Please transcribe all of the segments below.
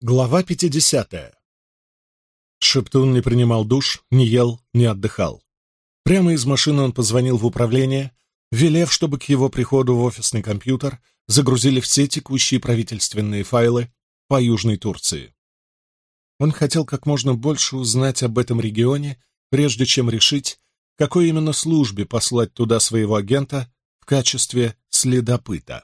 Глава 50. Шептун не принимал душ, не ел, не отдыхал. Прямо из машины он позвонил в управление, велев, чтобы к его приходу в офисный компьютер загрузили все текущие правительственные файлы по Южной Турции. Он хотел как можно больше узнать об этом регионе, прежде чем решить, какой именно службе послать туда своего агента в качестве следопыта.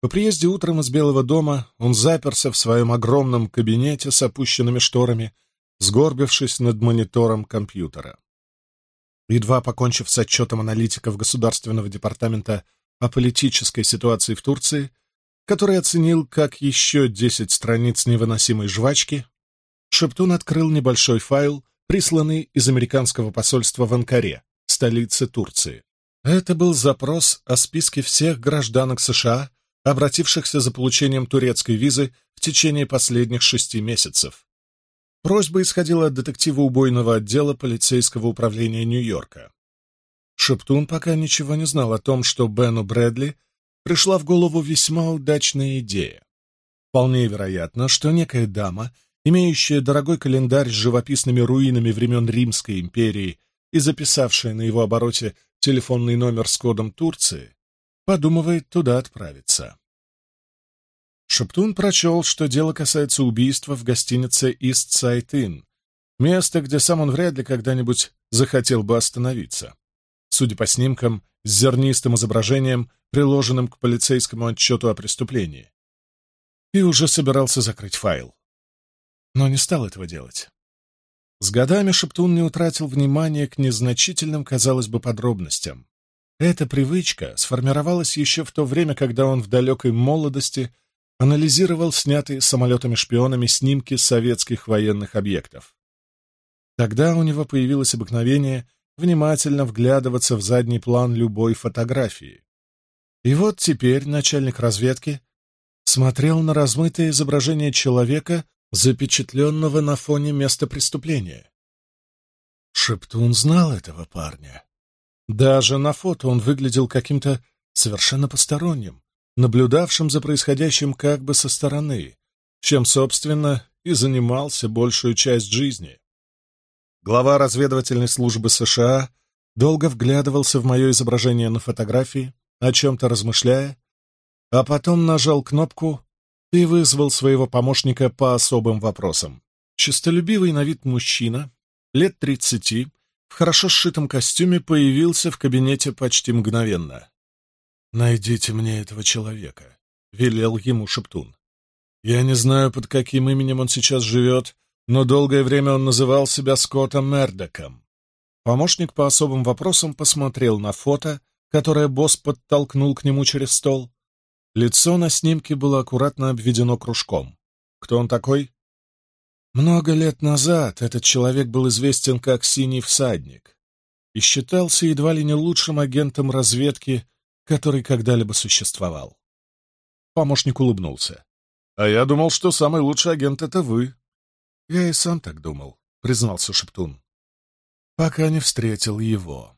По приезде утром из Белого дома он заперся в своем огромном кабинете с опущенными шторами, сгорбившись над монитором компьютера. Едва покончив с отчетом аналитиков Государственного департамента о политической ситуации в Турции, который оценил как еще 10 страниц невыносимой жвачки, Шептун открыл небольшой файл, присланный из американского посольства в Анкаре, столице Турции. Это был запрос о списке всех гражданок США, обратившихся за получением турецкой визы в течение последних шести месяцев. Просьба исходила от детектива убойного отдела полицейского управления Нью-Йорка. Шептун пока ничего не знал о том, что Бену Брэдли пришла в голову весьма удачная идея. Вполне вероятно, что некая дама, имеющая дорогой календарь с живописными руинами времен Римской империи и записавшая на его обороте телефонный номер с кодом Турции, подумывает туда отправиться. Шептун прочел, что дело касается убийства в гостинице «Ист Сайтин», место, где сам он вряд ли когда-нибудь захотел бы остановиться. Судя по снимкам, с зернистым изображением, приложенным к полицейскому отчету о преступлении. И уже собирался закрыть файл. Но не стал этого делать. С годами Шептун не утратил внимания к незначительным, казалось бы, подробностям. Эта привычка сформировалась еще в то время, когда он в далекой молодости – анализировал снятые самолетами-шпионами снимки советских военных объектов. Тогда у него появилось обыкновение внимательно вглядываться в задний план любой фотографии. И вот теперь начальник разведки смотрел на размытое изображение человека, запечатленного на фоне места преступления. Шептун знал этого парня. Даже на фото он выглядел каким-то совершенно посторонним, наблюдавшим за происходящим как бы со стороны, чем, собственно, и занимался большую часть жизни. Глава разведывательной службы США долго вглядывался в мое изображение на фотографии, о чем-то размышляя, а потом нажал кнопку и вызвал своего помощника по особым вопросам. Честолюбивый на вид мужчина, лет тридцати, в хорошо сшитом костюме появился в кабинете почти мгновенно. Найдите мне этого человека, — велел ему Шептун. Я не знаю, под каким именем он сейчас живет, но долгое время он называл себя Скоттом Мердоком. Помощник по особым вопросам посмотрел на фото, которое босс подтолкнул к нему через стол. Лицо на снимке было аккуратно обведено кружком. Кто он такой? Много лет назад этот человек был известен как «Синий всадник» и считался едва ли не лучшим агентом разведки, который когда-либо существовал. Помощник улыбнулся. «А я думал, что самый лучший агент — это вы». «Я и сам так думал», — признался Шептун. «Пока не встретил его».